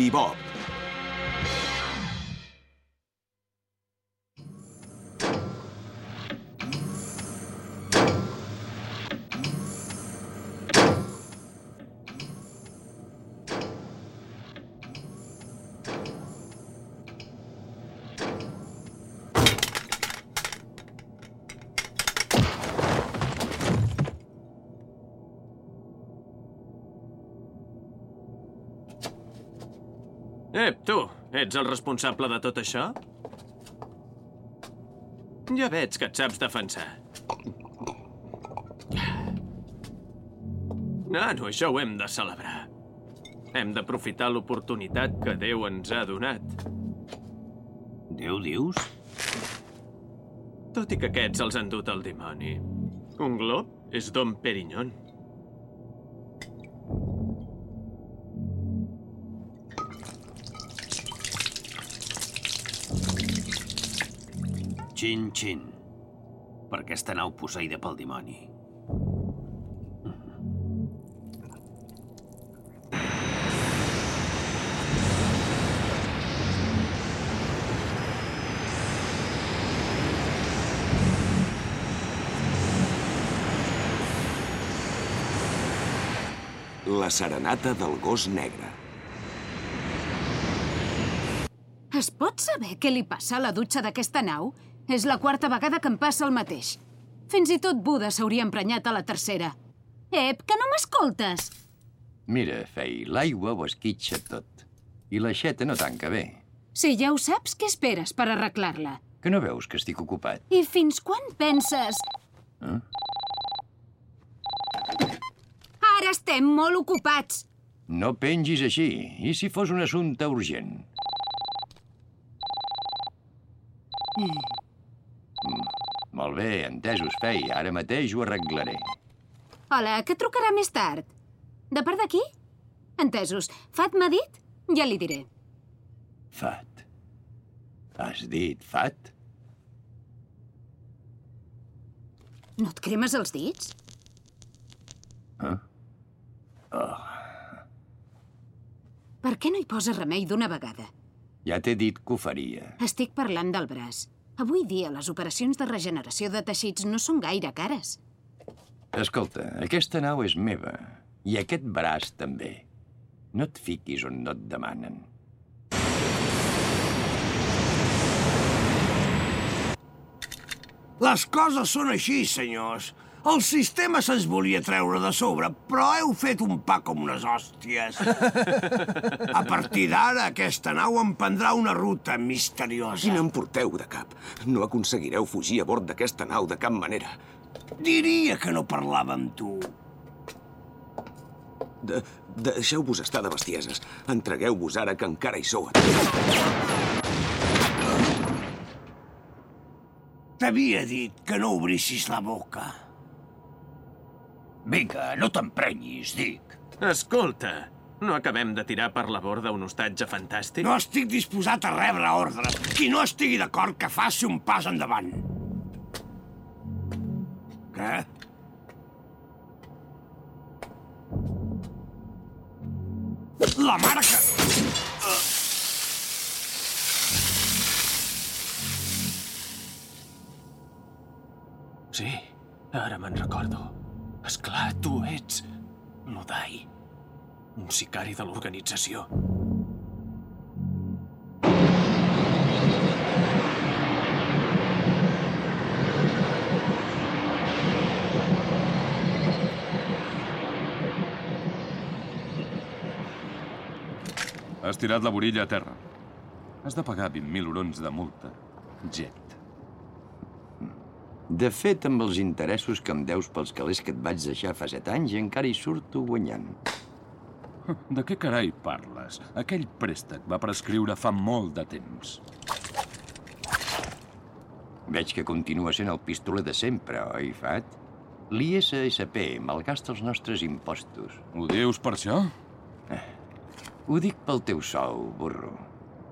Bebop. Eh, tu, ets el responsable de tot això? Ja veig que et saps defensar. Nano, això ho hem de celebrar. Hem d'aprofitar l'oportunitat que Déu ens ha donat. Déu dius? Tot i que aquests els han dut al dimoni. Un glob és Dom Perignon. Xin, xin. Per aquesta nau posseïda pel dimoni. La serenata del gos negre. Es pot saber què li passa a la dutxa d'aquesta nau? És la quarta vegada que em passa el mateix. Fins i tot Buda s'hauria emprenyat a la tercera. Ep, que no m'escoltes? Mira, Fei, l'aigua ho esquitxa tot. I l'aixeta no tanca bé. Si ja ho saps, què esperes per arreglar-la? Que no veus que estic ocupat? I fins quan penses? Eh? Ara estem molt ocupats. No pengis així. I si fos un assumpte urgent? Mm. Molt bé, entesos, Fei. Ara mateix ho arreglaré. Hola, que trucarà més tard. De part d'aquí? Entesos. Fat m'ha dit? Ja li diré. Fat. Has dit fat? No et cremes els dits? Eh? Oh, Per què no hi poses remei d'una vegada? ja t'he dit que ho faria. Estic parlant del braç. Avui dia les operacions de regeneració de teixits no són gaire cares. Escolta, aquesta nau és meva. I aquest braç també. No et fiquis on no et demanen. Les coses són així, senyors. El sistema se'ns volia treure de sobre, però heu fet un pa com unes hòsties. A partir d'ara, aquesta nau emprendrà una ruta misteriosa. Quin en porteu de cap? No aconseguireu fugir a bord d'aquesta nau de cap manera. Diria que no parlava amb tu. De, Deixeu-vos estar de bestieses. Entregueu-vos ara que encara hi sou. T'havia dit que no obrissis la boca. Vinga, no t'emprenyis, dic. Escolta, no acabem de tirar per la borda un hostatge fantàstic? No estic disposat a rebre ordres. Qui no estigui d'acord que faci un pas endavant. Què? La mare que... Sí, ara me'n recordo. És clar, tu ets... l'Udai. Un sicari de l'organització. Has tirat la vorilla a terra. Has de pagar 20.000 urons de multa. Jet. De fet, amb els interessos que em deus pels calés que et vaig deixar fa set anys, encara hi surto guanyant. De què carai parles? Aquell préstec va prescriure fa molt de temps. Veig que continua sent el pistoler de sempre, oi, Fat? L'ISSP malgasta els nostres impostos. Ho dius per això? Ho dic pel teu sou, burro.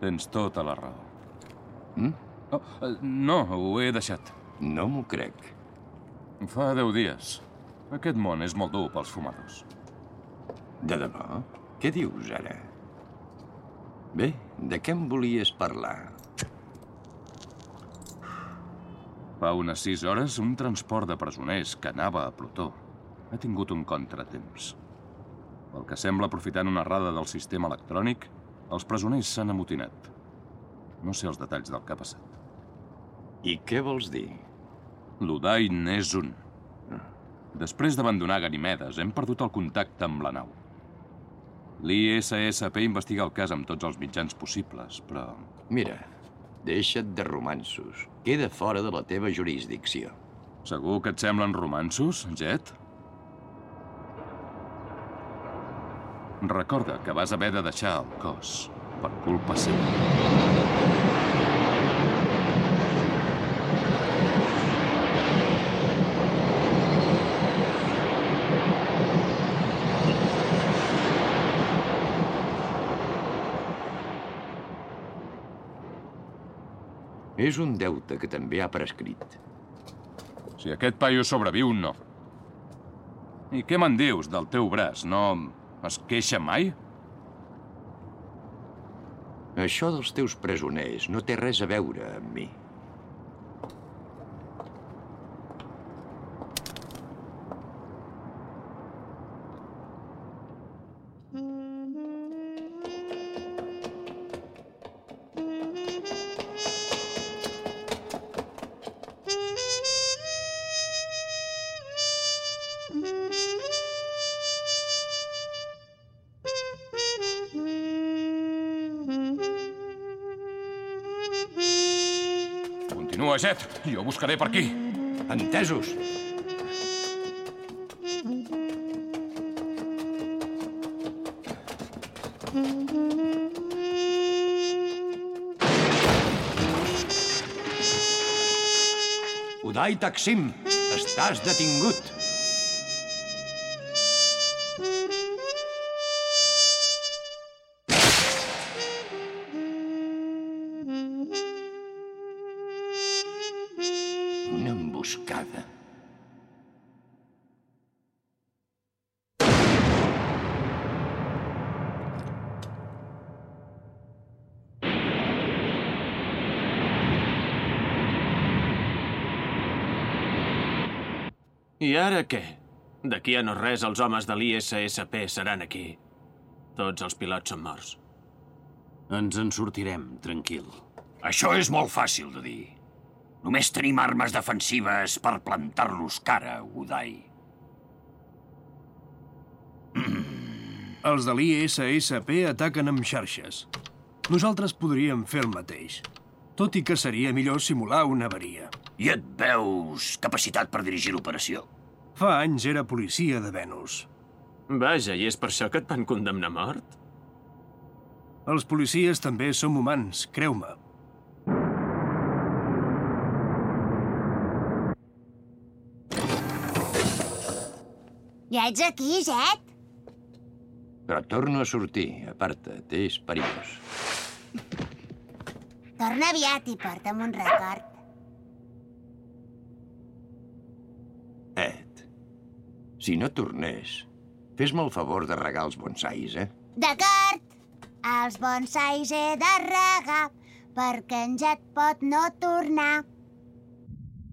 Tens tota la raó. Mm? Oh, eh, no, ho he deixat. No m'ho crec. Fa deu dies. Aquest món és molt dur pels fumadors. De debò? Què dius, ara? Bé, de què em volies parlar? Fa unes sis hores, un transport de presoners que anava a Plutó ha tingut un contratemps. Pel que sembla, aprofitant una errada del sistema electrònic, els presoners s'han amotinat. No sé els detalls del que ha passat. I què vols dir? L'Udai n'és un. Després d'abandonar Ganimedes, hem perdut el contacte amb la nau. L'ISSP investiga el cas amb tots els mitjans possibles, però... Mira, deixa't de romansos. Queda fora de la teva jurisdicció. Segur que et semblen romansos, Jet? Recorda que vas haver de deixar el cos per culpa seva. És un deute que també ha prescrit. Si aquest paio sobreviu, no. I què me'n dius del teu braç? No es queixa mai? Això dels teus presoners no té res a veure amb mi. Jo buscaré per aquí. Entesos? Udai Taksim, estàs detingut. I ara què? D'aquí a no res els homes de l'ISSP seran aquí. Tots els pilots són morts. Ens en sortirem, tranquil. Això és molt fàcil de dir. Només tenim armes defensives per plantar-nos cara, Udai. Els de l'ISSP ataquen amb xarxes. Nosaltres podríem fer el mateix. Tot i que seria millor simular una avaria. I et veus capacitat per dirigir l'operació? Fa anys era policia de Venus. Vaja, i és per això que et van condemnar a mort? Els policies també som humans, creu-me. Ja ets aquí, Jet? Però torno a sortir. Aparta't, és perillós. Torna aviat i porta'm un record. Ed, si no tornés, fes-me el favor de regar els bonsais, eh? D'acord. Els bonsais he de regar perquè en Jet pot no tornar.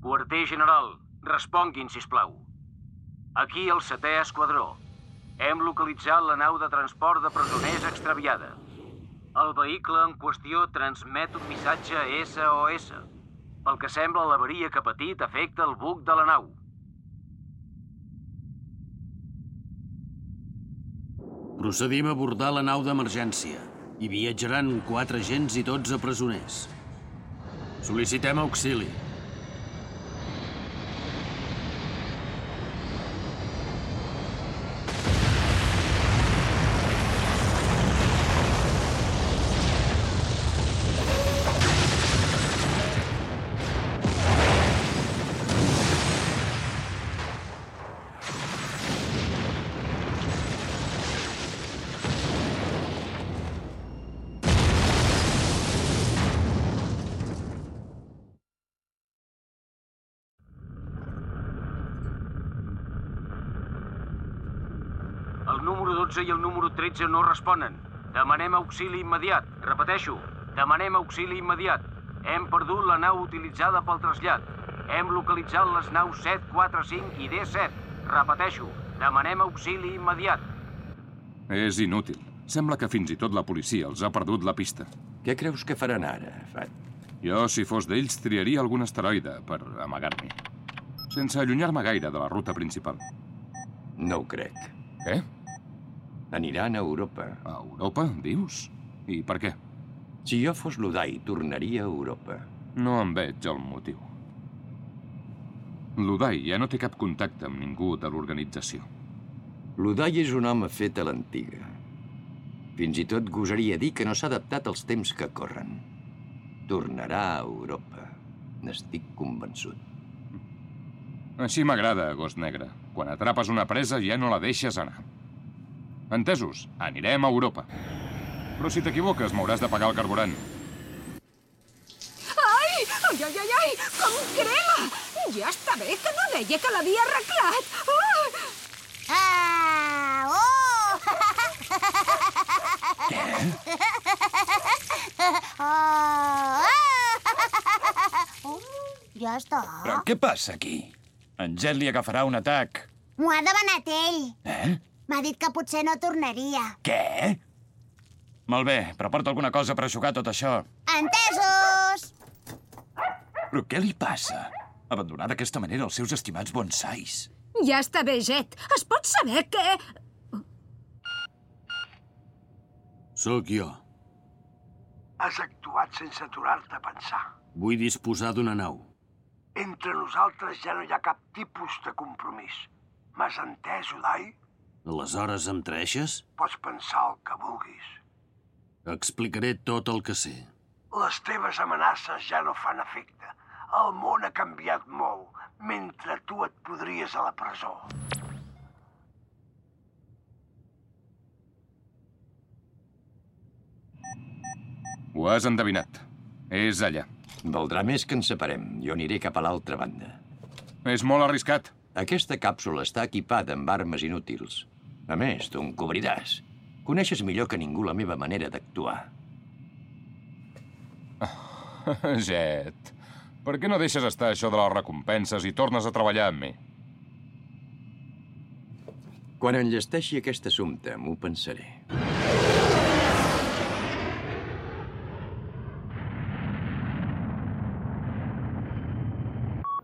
Quarter general, responguin, si plau. Aquí el setè esquadró. Hem localitzat la nau de transport de presoners extraviada. El vehicle en qüestió transmet un missatge SOS. Pel que sembla, l'avaria que ha patit afecta el buc de la nau. Procedim a abordar la nau d'emergència. Hi viatjaran quatre agents i 12 presoners. Sol·licitem auxili. El número 12 i el número 13 no responen. Demanem auxili immediat. Repeteixo, demanem auxili immediat. Hem perdut la nau utilitzada pel trasllat. Hem localitzat les naus 7, 4, 5 i D7. Repeteixo, demanem auxili immediat. És inútil. Sembla que fins i tot la policia els ha perdut la pista. Què creus que faran ara, Fat? Jo, si fos d'ells, triaria algun asteroide per amagar-m'hi. Sense allunyar-me gaire de la ruta principal. No ho crec. Què? Aniran a Europa. A Europa, dius? I per què? Si jo fos l'Udai, tornaria a Europa. No en veig el motiu. L'Udai ja no té cap contacte amb ningú de l'organització. L'Udai és un home fet a l'antiga. Fins i tot gosaria dir que no s'ha adaptat als temps que corren. Tornarà a Europa. N'estic convençut. Així m'agrada, gos negre. Quan atrapes una presa ja no la deixes anar. Entesos? Anirem a Europa. Però si t'equivoques m'hauràs de pagar el carburant. Ai! Ai, ai, ai, ai! Com crema! Ja està bé, que no deia que l'havia arreglat! Oh! Ah! Oh! Oh! oh! Ja està. Però què passa aquí? En Jet li agafarà un atac. M'ho ha demanat ell. Eh? M'ha dit que potser no tornaria. Què? Molt bé, però porta alguna cosa per aixugar tot això. Entesos! Però què li passa? Abandonar d'aquesta manera els seus estimats bonsais. Ja està bé, Jet. Es pot saber què... Sóc jo. Has actuat sense aturar-te a pensar. Vull disposar d'una nau. Entre nosaltres ja no hi ha cap tipus de compromís. M'has entès, Udai? Aleshores em treixes? Pots pensar el que vulguis. Explicaré tot el que sé. Les teves amenaces ja no fan efecte. El món ha canviat molt, mentre tu et podries a la presó. Ho has endevinat. És allà. Valdrà més que ens separem. Jo aniré cap a l'altra banda. És molt arriscat. Aquesta càpsula està equipada amb armes inútils. A més, tu em cobriràs. Coneixes millor que ningú la meva manera d'actuar. Jet, per què no deixes estar això de les recompenses i tornes a treballar amb mi? Quan enllesteixi aquest assumpte, m'ho pensaré.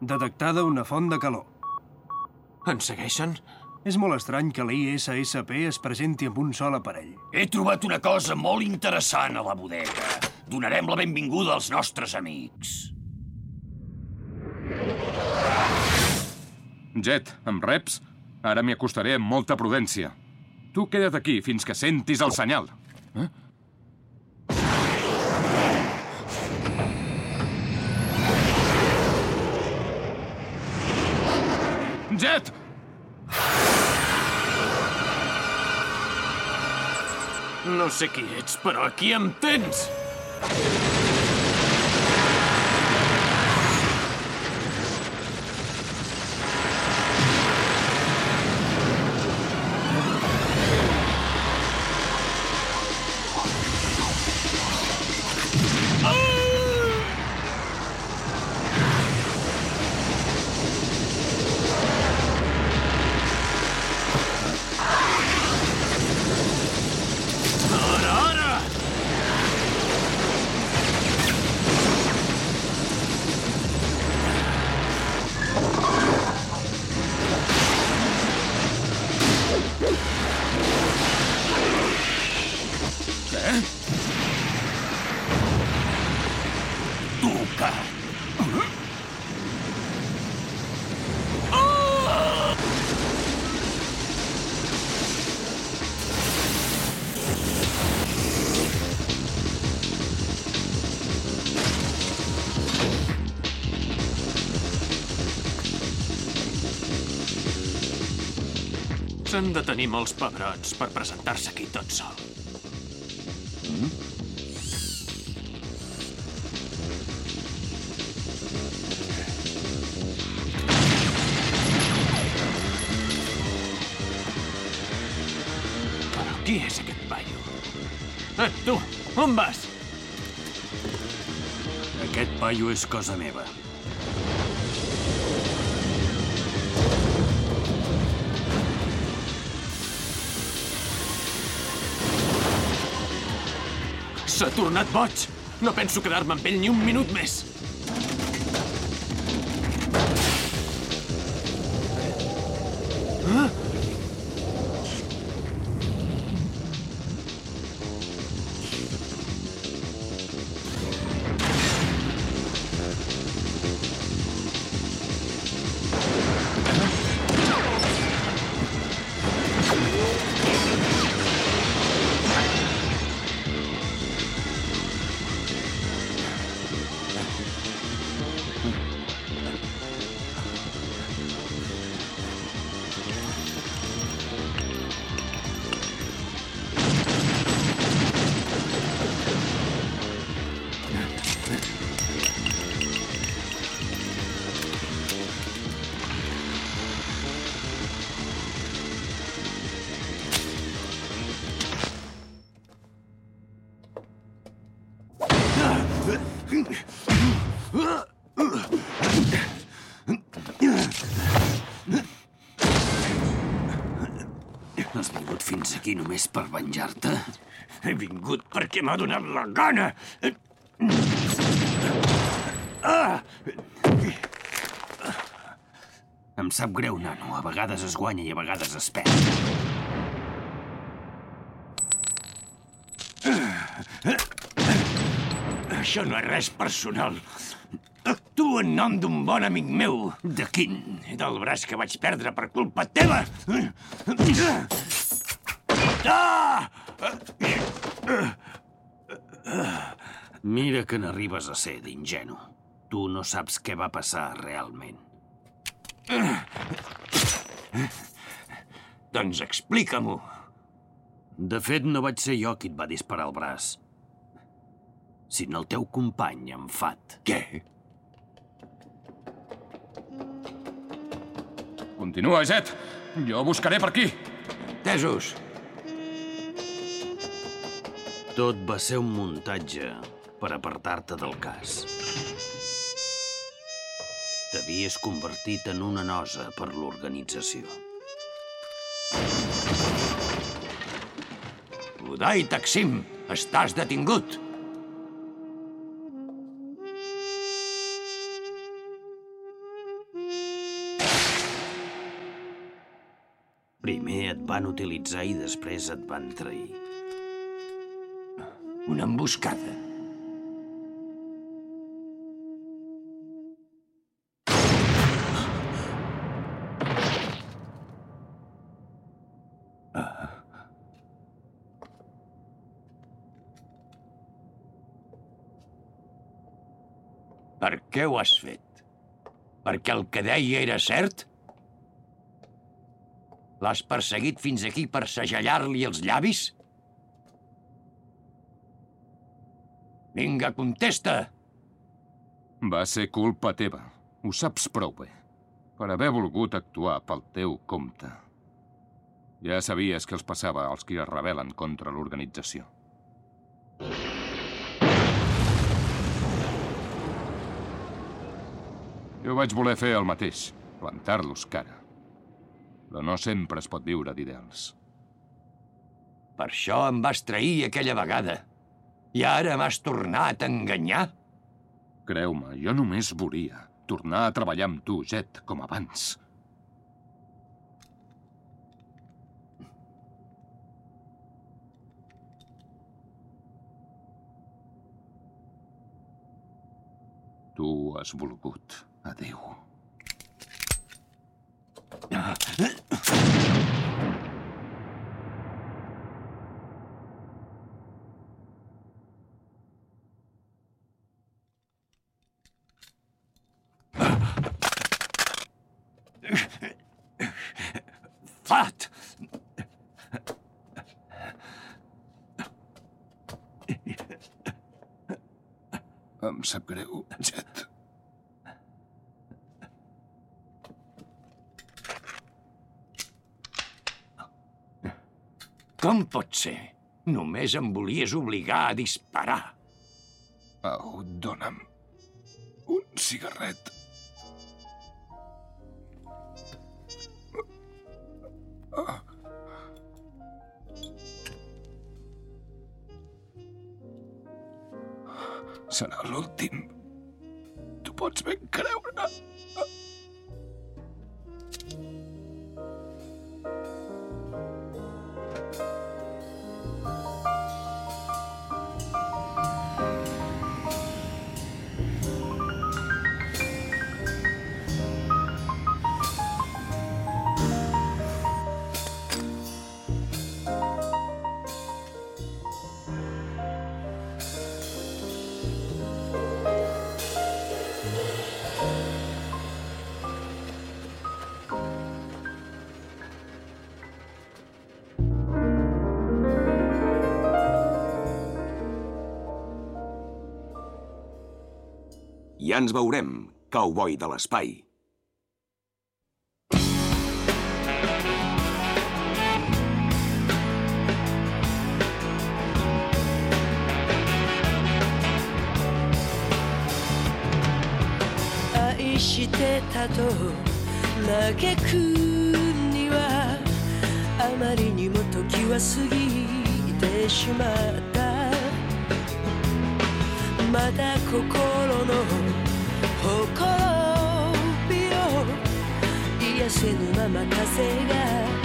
Detectada una font de calor. Ens segueixen? És molt estrany que la ISSP es presenti amb un sol aparell. He trobat una cosa molt interessant a la bodega. Donarem la benvinguda als nostres amics. Jet, em reps? Ara m'hi acostaré amb molta prudència. Tu queda't aquí fins que sentis el senyal. Eh? Jet! No sé qui ets, però aquí em tens! S'han de tenir molts pebrots per presentar-se aquí tot sol. Mm? Però qui és aquest paio? Eh, tu, on vas? Aquest paio és cosa meva. Tornat boig! No penso quedar-me amb ell ni un minut més! Has vingut fins aquí només per venjar-te? He vingut perquè m'ha donat la gana. Ah! Em sap greu, nano. A vegades es guanya i a vegades es perd. Això no és res personal. Actuo en nom d'un bon amic meu. De quin? Del braç que vaig perdre per culpa teva. Ah! Mira que n'arribes a ser d'ingenu. Tu no saps què va passar realment. Doncs explica-m'ho. De fet, no vaig ser jo qui et va disparar al braç, sinó el teu company, en Fat. Què? Continua, Jet. Jo buscaré per aquí. Tesos. Tot va ser un muntatge per apartar-te del cas. T'havies convertit en una nosa per l'organització. Udai Taksim, estàs detingut. Primer et van utilitzar i després et van trair. Una emboscada. Per què ho has fet? Perquè el que deia era cert? L'has perseguit fins aquí per segellar-li els llavis? Vinga, contesta! Va ser culpa teva. Ho saps prou bé. Per haver volgut actuar pel teu compte. Ja sabies que els passava als qui es rebel·len contra l'organització. Jo vaig voler fer el mateix, plantar-los cara. Però no sempre es pot viure d'ideals. Per això em vas trair aquella vegada. I ara m'has tornat a enganyar? Creu-me, jo només volia tornar a treballar amb tu, Jet, com abans. Tu has volgut. Adéu. Fat! Em sap greu, Jet. Com pot ser? Només em volies obligar a disparar. Au, dona'm un cigarret. Serà l'últim. Tu pots ben creure. Ja ens veurem, cowboy de l'espai.「愛してたと嘆くにはあまりにも時は過ぎてしまった」「まだ心のほころびを癒せぬまま風が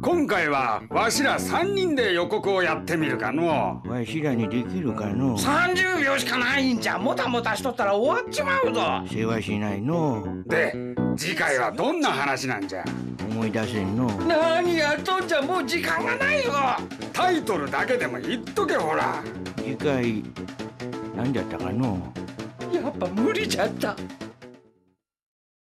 今回はわしら3人で予告をやってみるかの。わしらにできるかの。30秒しかないんじゃもたもたしとったら終わっちまうぞ。世話しないの。で次回はどんな話なんじゃ？思い出せんの。何やっとんじゃもう時間がないよ。タイトルだけでも言っとけほら。次回何だったかの？やっぱ無理じゃった